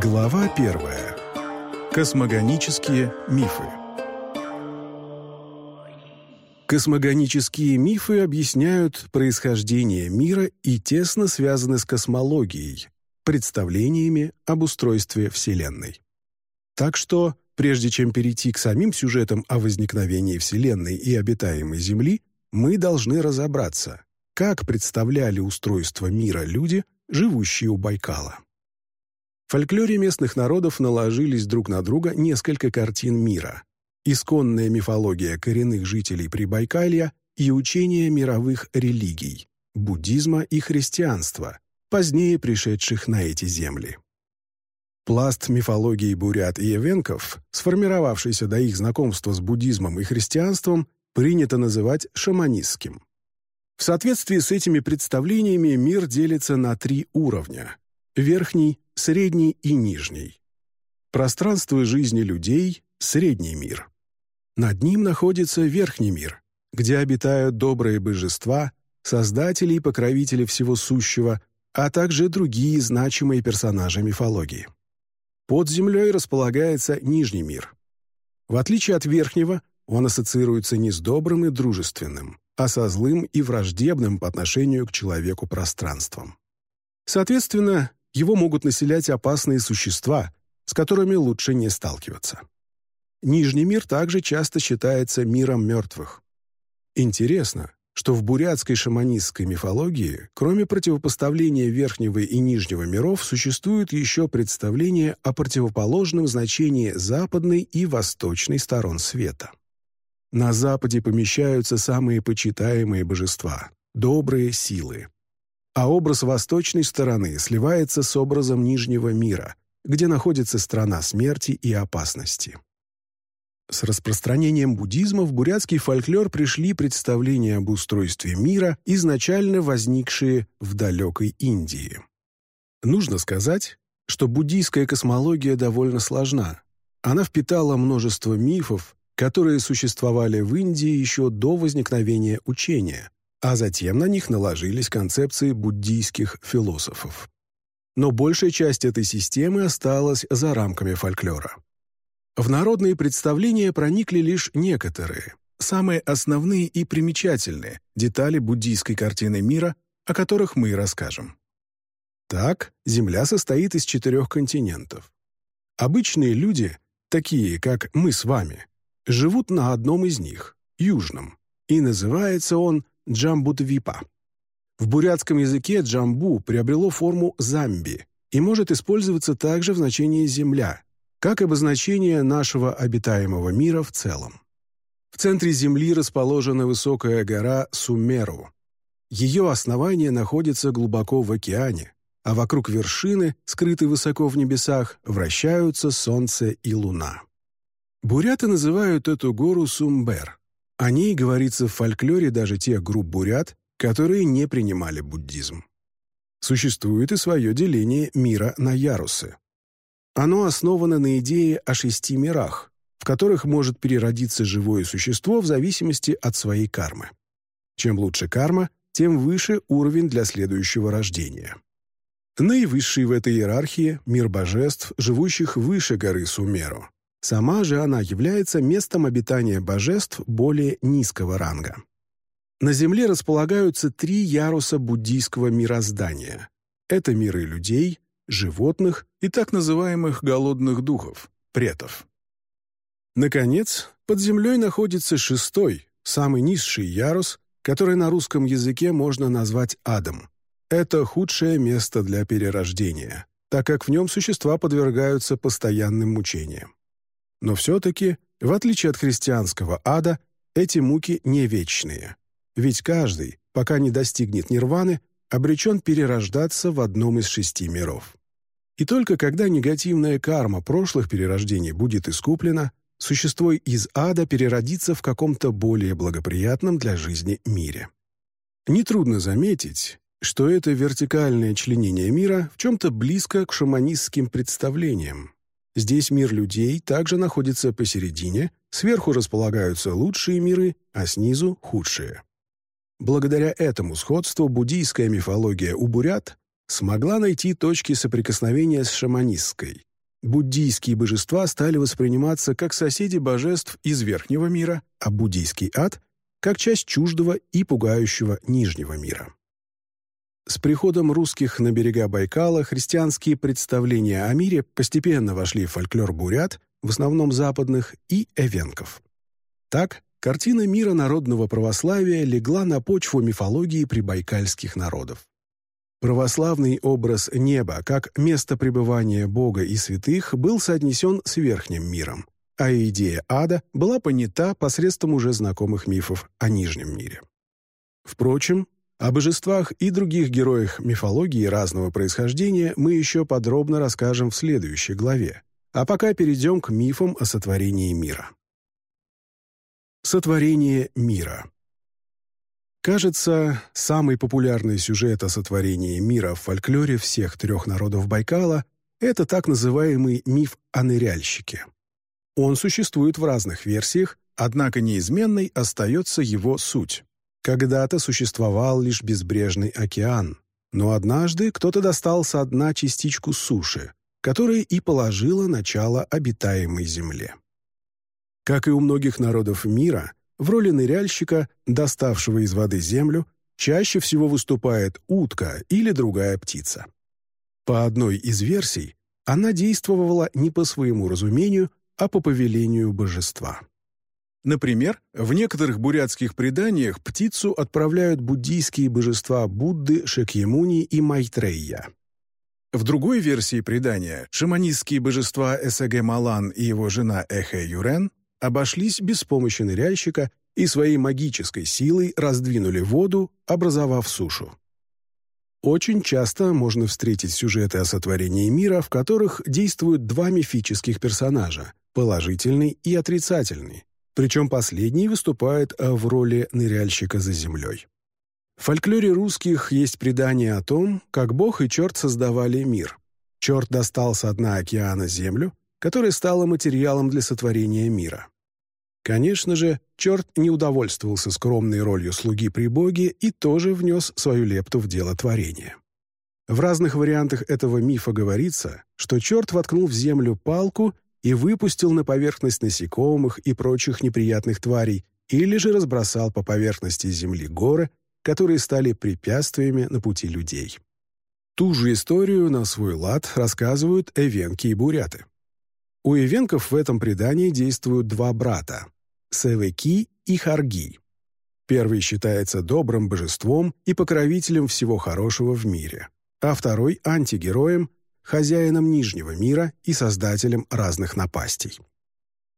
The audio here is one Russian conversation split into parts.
Глава первая. Космогонические мифы. Космогонические мифы объясняют происхождение мира и тесно связаны с космологией, представлениями об устройстве Вселенной. Так что, прежде чем перейти к самим сюжетам о возникновении Вселенной и обитаемой Земли, мы должны разобраться, как представляли устройство мира люди, живущие у Байкала. Фольклоре местных народов наложились друг на друга несколько картин мира. Исконная мифология коренных жителей Прибайкалья и учения мировых религий – буддизма и христианства, позднее пришедших на эти земли. Пласт мифологии бурят и эвенков, сформировавшийся до их знакомства с буддизмом и христианством, принято называть шаманистским. В соответствии с этими представлениями мир делится на три уровня – верхний, средний и нижний. Пространство жизни людей — средний мир. Над ним находится верхний мир, где обитают добрые божества, создатели и покровители всего сущего, а также другие значимые персонажи мифологии. Под землей располагается нижний мир. В отличие от верхнего, он ассоциируется не с добрым и дружественным, а со злым и враждебным по отношению к человеку пространством. Соответственно, его могут населять опасные существа, с которыми лучше не сталкиваться. Нижний мир также часто считается миром мертвых. Интересно, что в бурятской шаманистской мифологии, кроме противопоставления верхнего и нижнего миров, существует еще представление о противоположном значении западной и восточной сторон света. На Западе помещаются самые почитаемые божества – добрые силы, а образ восточной стороны сливается с образом нижнего мира, где находится страна смерти и опасности. С распространением буддизма в бурятский фольклор пришли представления об устройстве мира, изначально возникшие в далекой Индии. Нужно сказать, что буддийская космология довольно сложна. Она впитала множество мифов, которые существовали в Индии еще до возникновения учения, а затем на них наложились концепции буддийских философов. Но большая часть этой системы осталась за рамками фольклора. В народные представления проникли лишь некоторые, самые основные и примечательные детали буддийской картины мира, о которых мы и расскажем. Так, Земля состоит из четырех континентов. Обычные люди, такие как мы с вами, живут на одном из них, южном, и называется он Джамбутвипа. В бурятском языке джамбу приобрело форму замби и может использоваться также в значении «земля», как обозначение нашего обитаемого мира в целом. В центре Земли расположена высокая гора Сумеру. Ее основание находится глубоко в океане, а вокруг вершины, скрытой высоко в небесах, вращаются Солнце и Луна. Буряты называют эту гору Сумбер. О ней говорится в фольклоре даже тех групп бурят, которые не принимали буддизм. Существует и свое деление мира на ярусы. Оно основано на идее о шести мирах, в которых может переродиться живое существо в зависимости от своей кармы. Чем лучше карма, тем выше уровень для следующего рождения. Наивысший в этой иерархии – мир божеств, живущих выше горы Сумеру. Сама же она является местом обитания божеств более низкого ранга. На Земле располагаются три яруса буддийского мироздания. Это миры людей, животных и так называемых голодных духов, претов. Наконец, под землей находится шестой, самый низший ярус, который на русском языке можно назвать адом. Это худшее место для перерождения, так как в нем существа подвергаются постоянным мучениям. Но все-таки, в отличие от христианского ада, эти муки не вечные. Ведь каждый, пока не достигнет нирваны, обречен перерождаться в одном из шести миров. И только когда негативная карма прошлых перерождений будет искуплена, существо из ада переродится в каком-то более благоприятном для жизни мире. Нетрудно заметить, что это вертикальное членение мира в чем-то близко к шаманистским представлениям, Здесь мир людей также находится посередине, сверху располагаются лучшие миры, а снизу — худшие. Благодаря этому сходству буддийская мифология у бурят смогла найти точки соприкосновения с шаманистской, буддийские божества стали восприниматься как соседи божеств из верхнего мира, а буддийский ад — как часть чуждого и пугающего нижнего мира. С приходом русских на берега Байкала христианские представления о мире постепенно вошли в фольклор бурят, в основном западных, и эвенков. Так, картина мира народного православия легла на почву мифологии прибайкальских народов. Православный образ неба как место пребывания Бога и святых был соотнесен с верхним миром, а идея ада была понята посредством уже знакомых мифов о Нижнем мире. Впрочем, о божествах и других героях мифологии разного происхождения мы еще подробно расскажем в следующей главе, а пока перейдем к мифам о сотворении мира. Сотворение мира Кажется, самый популярный сюжет о сотворении мира в фольклоре всех трех народов Байкала – это так называемый миф о ныряльщике. Он существует в разных версиях, однако неизменной остается его суть. Когда-то существовал лишь безбрежный океан, но однажды кто-то достал со дна частичку суши, которая и положила начало обитаемой земле. Как и у многих народов мира, в роли ныряльщика, доставшего из воды землю, чаще всего выступает утка или другая птица. По одной из версий, она действовала не по своему разумению, а по повелению божества. Например, в некоторых бурятских преданиях птицу отправляют буддийские божества Будды, Шекьямуни и Майтрейя. В другой версии предания шаманистские божества Эсэгэ Малан и его жена Эхэ Юрен обошлись без помощи ныряльщика и своей магической силой раздвинули воду, образовав сушу. Очень часто можно встретить сюжеты о сотворении мира, в которых действуют два мифических персонажа – положительный и отрицательный, причем последний выступает в роли ныряльщика за землей. В фольклоре русских есть предание о том, как Бог и черт создавали мир. Черт достал со дна океана землю, которая стала материалом для сотворения мира. Конечно же, черт не удовольствовался скромной ролью слуги при Боге и тоже внес свою лепту в дело творения. В разных вариантах этого мифа говорится, что черт воткнул в землю палку и выпустил на поверхность насекомых и прочих неприятных тварей, или же разбросал по поверхности земли горы, которые стали препятствиями на пути людей. Ту же историю на свой лад рассказывают эвенки и буряты. У эвенков в этом предании действуют два брата – Севеки и Харги. Первый считается добрым божеством и покровителем всего хорошего в мире, а второй – антигероем, хозяином Нижнего мира и создателем разных напастей.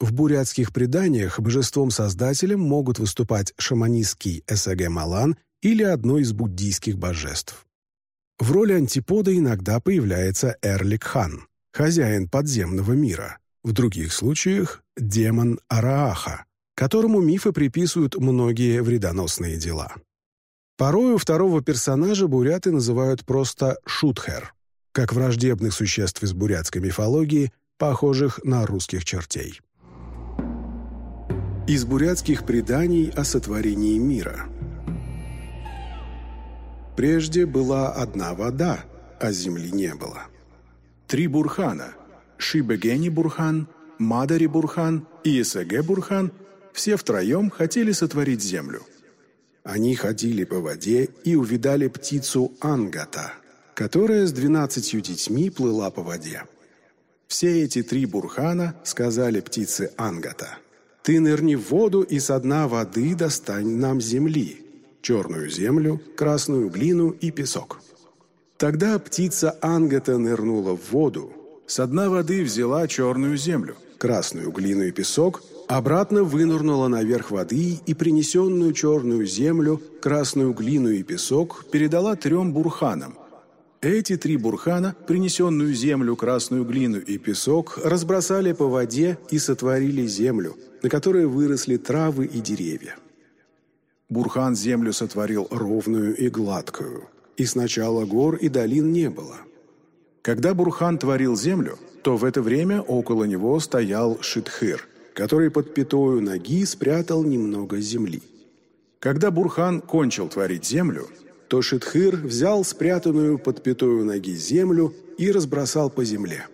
В бурятских преданиях божеством-создателем могут выступать шаманистский Эсэгэ Малан или одно из буддийских божеств. В роли антипода иногда появляется Эрлик Хан, хозяин подземного мира, в других случаях – демон Арааха, которому мифы приписывают многие вредоносные дела. Порою второго персонажа буряты называют просто Шутхер, как враждебных существ из бурятской мифологии, похожих на русских чертей. Из бурятских преданий о сотворении мира Прежде была одна вода, а земли не было – три бурхана – Шибегени Бурхан, Мадари Бурхан и Исаге Бурхан – все втроем хотели сотворить землю. Они ходили по воде и увидали птицу Ангата, которая с двенадцатью детьми плыла по воде. Все эти три бурхана сказали птице Ангата, «Ты нырни в воду и со дна воды достань нам земли, черную землю, красную глину и песок». Тогда птица Ангата нырнула в воду, с дна воды взяла черную землю, красную глину и песок, обратно вынырнула наверх воды и принесенную черную землю, красную глину и песок передала трем бурханам. Эти три бурхана, принесенную землю, красную глину и песок, разбросали по воде и сотворили землю, на которой выросли травы и деревья. Бурхан землю сотворил ровную и гладкую – и сначала гор и долин не было. Когда Бурхан творил землю, то в это время около него стоял Шитхыр, который под пятою ноги спрятал немного земли. Когда Бурхан кончил творить землю, то Шитхыр взял спрятанную под пятою ноги землю и разбросал по земле.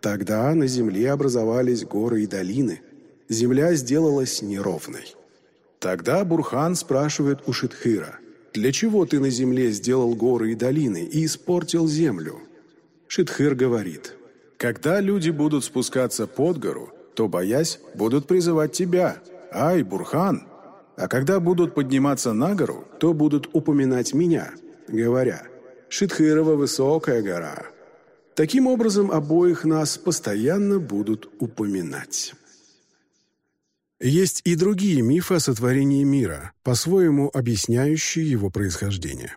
Тогда на земле образовались горы и долины. Земля сделалась неровной. Тогда Бурхан спрашивает у Шитхира, «Для чего ты на земле сделал горы и долины и испортил землю?» Шитхир говорит, «Когда люди будут спускаться под гору, то, боясь, будут призывать тебя, «Ай, Бурхан!» А когда будут подниматься на гору, то будут упоминать меня, говоря, «Шитхирова высокая гора». Таким образом, обоих нас постоянно будут упоминать. Есть и другие мифы о сотворении мира, по-своему объясняющие его происхождение.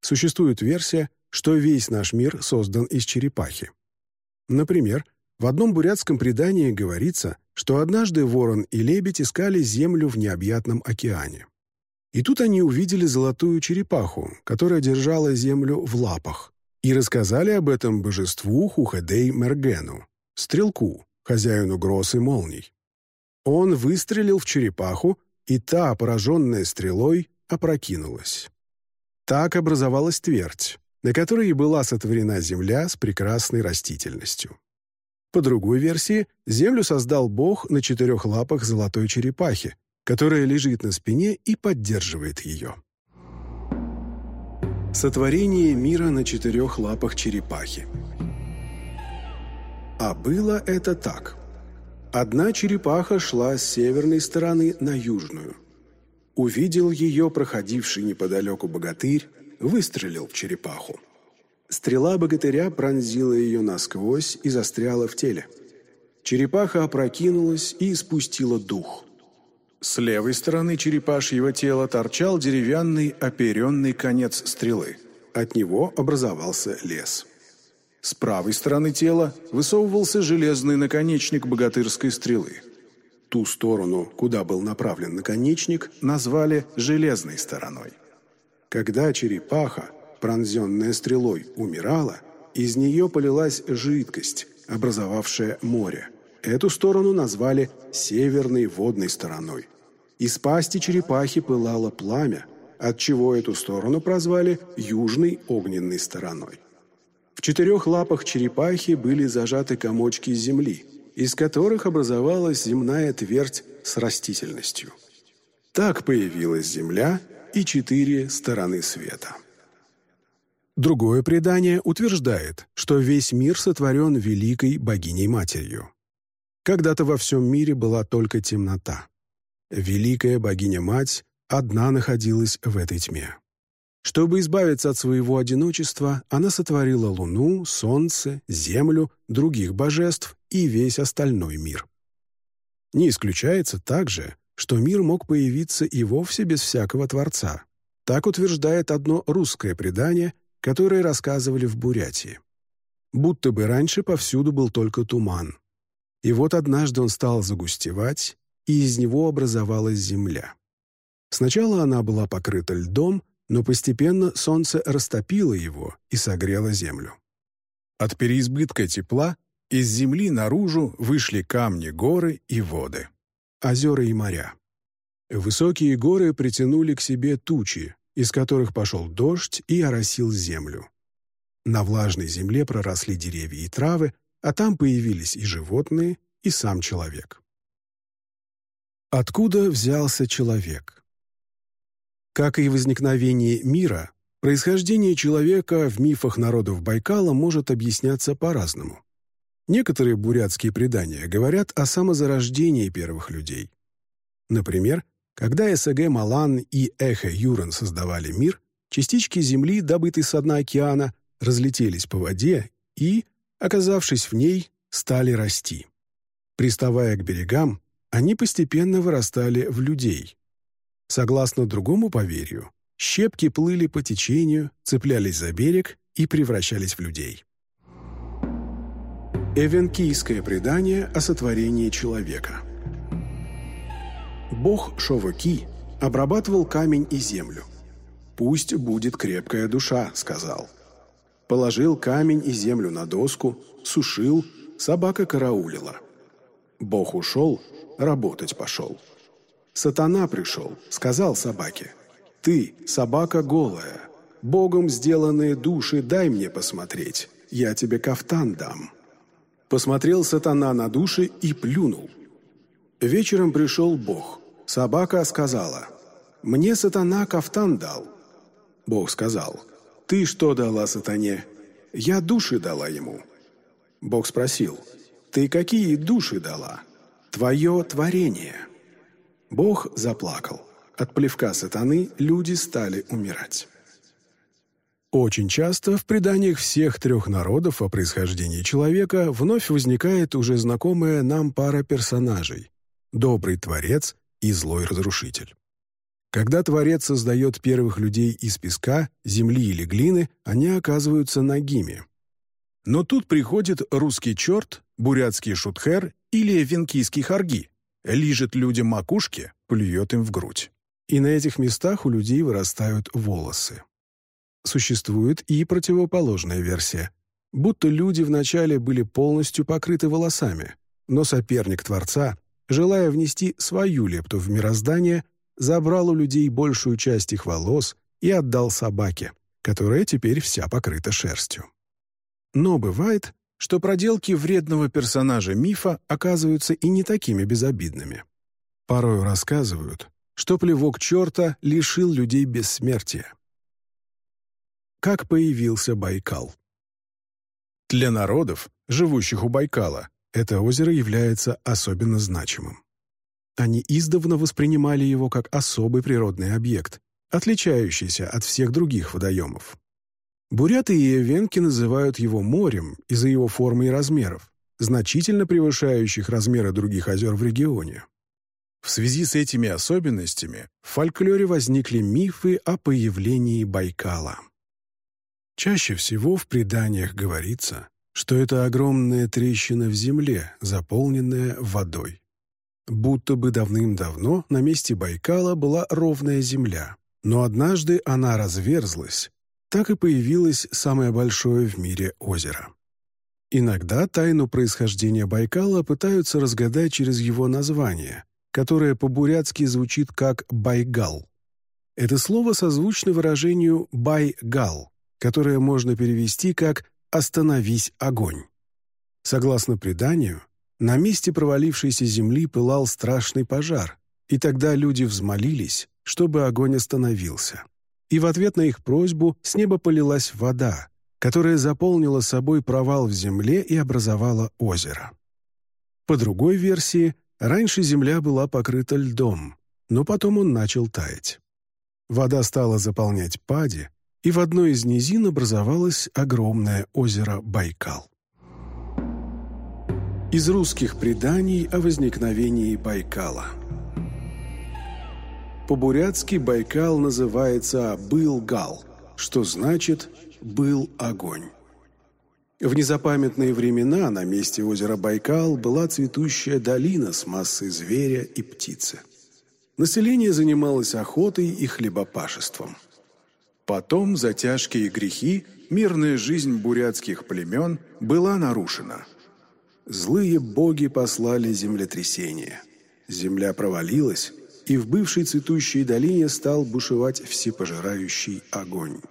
Существует версия, что весь наш мир создан из черепахи. Например, в одном бурятском предании говорится, что однажды ворон и лебедь искали землю в необъятном океане. И тут они увидели золотую черепаху, которая держала землю в лапах, и рассказали об этом божеству Хухадей Мергену, стрелку, хозяину гроз и молний. Он выстрелил в черепаху, и та, пораженная стрелой, опрокинулась. Так образовалась твердь, на которой и была сотворена земля с прекрасной растительностью. По другой версии, Землю создал Бог на четырех лапах золотой черепахи, которая лежит на спине и поддерживает ее. Сотворение мира на четырех лапах черепахи. А было это так. Одна черепаха шла с северной стороны на южную. Увидел ее проходивший неподалеку богатырь, выстрелил в черепаху. Стрела богатыря пронзила ее насквозь и застряла в теле. Черепаха опрокинулась и испустила дух. С левой стороны черепашьего тела торчал деревянный оперенный конец стрелы. От него образовался лес. С правой стороны тела высовывался железный наконечник богатырской стрелы. Ту сторону, куда был направлен наконечник, назвали «железной стороной». Когда черепаха, пронзенная стрелой, умирала, из нее полилась жидкость, образовавшая море. Эту сторону назвали «северной водной стороной». Из пасти черепахи пылало пламя, отчего эту сторону прозвали «южной огненной стороной». В четырех лапах черепахи были зажаты комочки земли, из которых образовалась земная твердь с растительностью. Так появилась земля и четыре стороны света. Другое предание утверждает, что весь мир сотворен великой богиней-матерью. Когда-то во всем мире была только темнота. Великая богиня-мать одна находилась в этой тьме. Чтобы избавиться от своего одиночества, она сотворила луну, солнце, землю, других божеств и весь остальной мир. Не исключается также, что мир мог появиться и вовсе без всякого Творца. Так утверждает одно русское предание, которые рассказывали в Бурятии. Будто бы раньше повсюду был только туман. И вот однажды он стал загустевать, и из него образовалась земля. Сначала она была покрыта льдом, но постепенно солнце растопило его и согрело землю. От переизбытка тепла из земли наружу вышли камни, горы и воды, озера и моря. Высокие горы притянули к себе тучи, из которых пошел дождь и оросил землю. На влажной земле проросли деревья и травы, а там появились и животные, и сам человек. Откуда взялся человек? Как и возникновение мира, происхождение человека в мифах народов Байкала может объясняться по-разному. Некоторые бурятские предания говорят о самозарождении первых людей. Например, когда СГ Малан и Эхо Юран создавали мир, частички Земли, добытые с дна океана, разлетелись по воде и, оказавшись в ней, стали расти. Приставая к берегам, они постепенно вырастали в людей. Согласно другому поверью, щепки плыли по течению, цеплялись за берег и превращались в людей. Эвенкийское предание о сотворении человека – Бог Шоваки обрабатывал камень и землю. «Пусть будет крепкая душа», — сказал. Положил камень и землю на доску, сушил, собака караулила. Бог ушел, работать пошел. Сатана пришел, сказал собаке, «Ты, собака голая, Богом сделанные души дай мне посмотреть, я тебе кафтан дам». Посмотрел сатана на души и плюнул. Вечером пришел Бог. Собака сказала, «Мне сатана кафтан дал». Бог сказал, «Ты что дала сатане?» «Я души дала ему». Бог спросил, «Ты какие души дала?» «Твое творение». Бог заплакал. От плевка сатаны люди стали умирать. Очень часто в преданиях всех трех народов о происхождении человека вновь возникает уже знакомая нам пара персонажей – добрый творец и злой разрушитель. Когда Творец создает первых людей из песка, земли или глины, они оказываются нагими. Но тут приходит русский черт, бурятский шутхер или венкийский харги, лижет людям макушки, плюет им в грудь. И на этих местах у людей вырастают волосы. Существует и противоположная версия. Будто люди вначале были полностью покрыты волосами, но соперник Творца, желая внести свою лепту в мироздание, забрал у людей большую часть их волос и отдал собаке, которая теперь вся покрыта шерстью. Но бывает, что проделки вредного персонажа мифа оказываются и не такими безобидными. Порою рассказывают, что плевок черта лишил людей бессмертия. Как появился Байкал? Для народов, живущих у Байкала, это озеро является особенно значимым. Они издавна воспринимали его как особый природный объект, отличающийся от всех других водоемов. Буряты и эвенки называют его морем из-за его формы и размеров, значительно превышающих размеры других озер в регионе. В связи с этими особенностями в фольклоре возникли мифы о появлении Байкала. Чаще всего в преданиях говорится, что это огромная трещина в земле, заполненная водой. Будто бы давным-давно на месте Байкала была ровная земля, но однажды она разверзлась, так и появилось самое большое в мире озеро. Иногда тайну происхождения Байкала пытаются разгадать через его название, которое по-бурятски звучит как «байгал». Это слово созвучно выражению «байгал», которое можно перевести как «остановись огонь». Согласно преданию, на месте провалившейся земли пылал страшный пожар, и тогда люди взмолились, чтобы огонь остановился. И в ответ на их просьбу с неба полилась вода, которая заполнила собой провал в земле и образовала озеро. По другой версии, раньше земля была покрыта льдом, но потом он начал таять. Вода стала заполнять пади, и в одной из низин образовалось огромное озеро Байкал. Из русских преданий о возникновении Байкала. По-бурятски Байкал называется «был-гал», что значит «был огонь». В незапамятные времена на месте озера Байкал была цветущая долина с массой зверя и птицы. Население занималось охотой и хлебопашеством – Потом за тяжкие грехи мирная жизнь бурятских племен была нарушена. Злые боги послали землетрясение. Земля провалилась, и в бывшей цветущей долине стал бушевать всепожирающий огонь.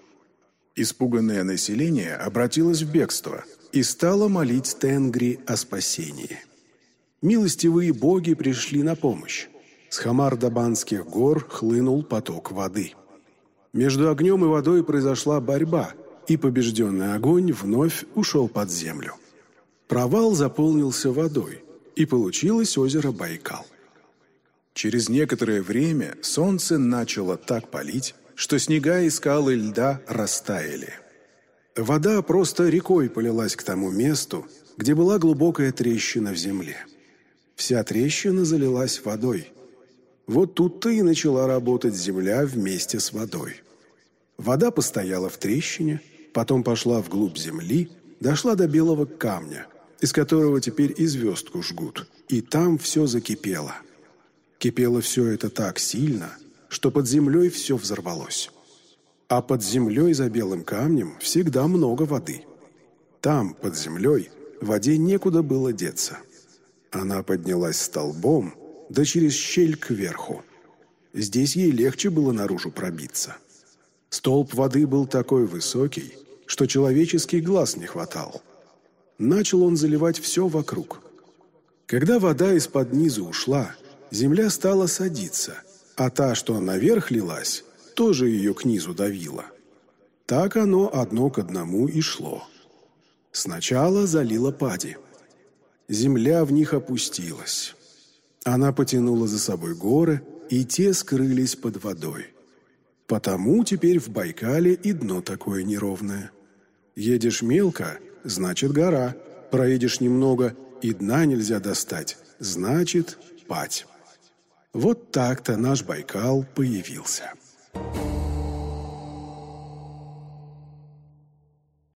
Испуганное население обратилось в бегство и стало молить Тенгри о спасении. Милостивые боги пришли на помощь. С Хамардабанских гор хлынул поток воды – между огнем и водой произошла борьба, и побежденный огонь вновь ушел под землю. Провал заполнился водой, и получилось озеро Байкал. Через некоторое время солнце начало так палить, что снега и скалы льда растаяли. Вода просто рекой полилась к тому месту, где была глубокая трещина в земле. Вся трещина залилась водой – вот тут-то и начала работать земля вместе с водой. Вода постояла в трещине, потом пошла вглубь земли, дошла до белого камня, из которого теперь и звездку жгут, и там все закипело. Кипело все это так сильно, что под землей все взорвалось. А под землей за белым камнем всегда много воды. Там, под землей, воде некуда было деться. Она поднялась столбом, да через щель кверху. Здесь ей легче было наружу пробиться. Столб воды был такой высокий, что человеческий глаз не хватал. начал он заливать все вокруг. Когда вода из-под низу ушла, земля стала садиться, а та, что наверх лилась, тоже ее к низу давила. Так оно одно к одному и шло. Сначала залила пади. Земля в них опустилась. Она потянула за собой горы, и те скрылись под водой. Потому теперь в Байкале и дно такое неровное. Едешь мелко, значит гора. Проедешь немного, и дна нельзя достать, значит пать. Вот так-то наш Байкал появился. Thank.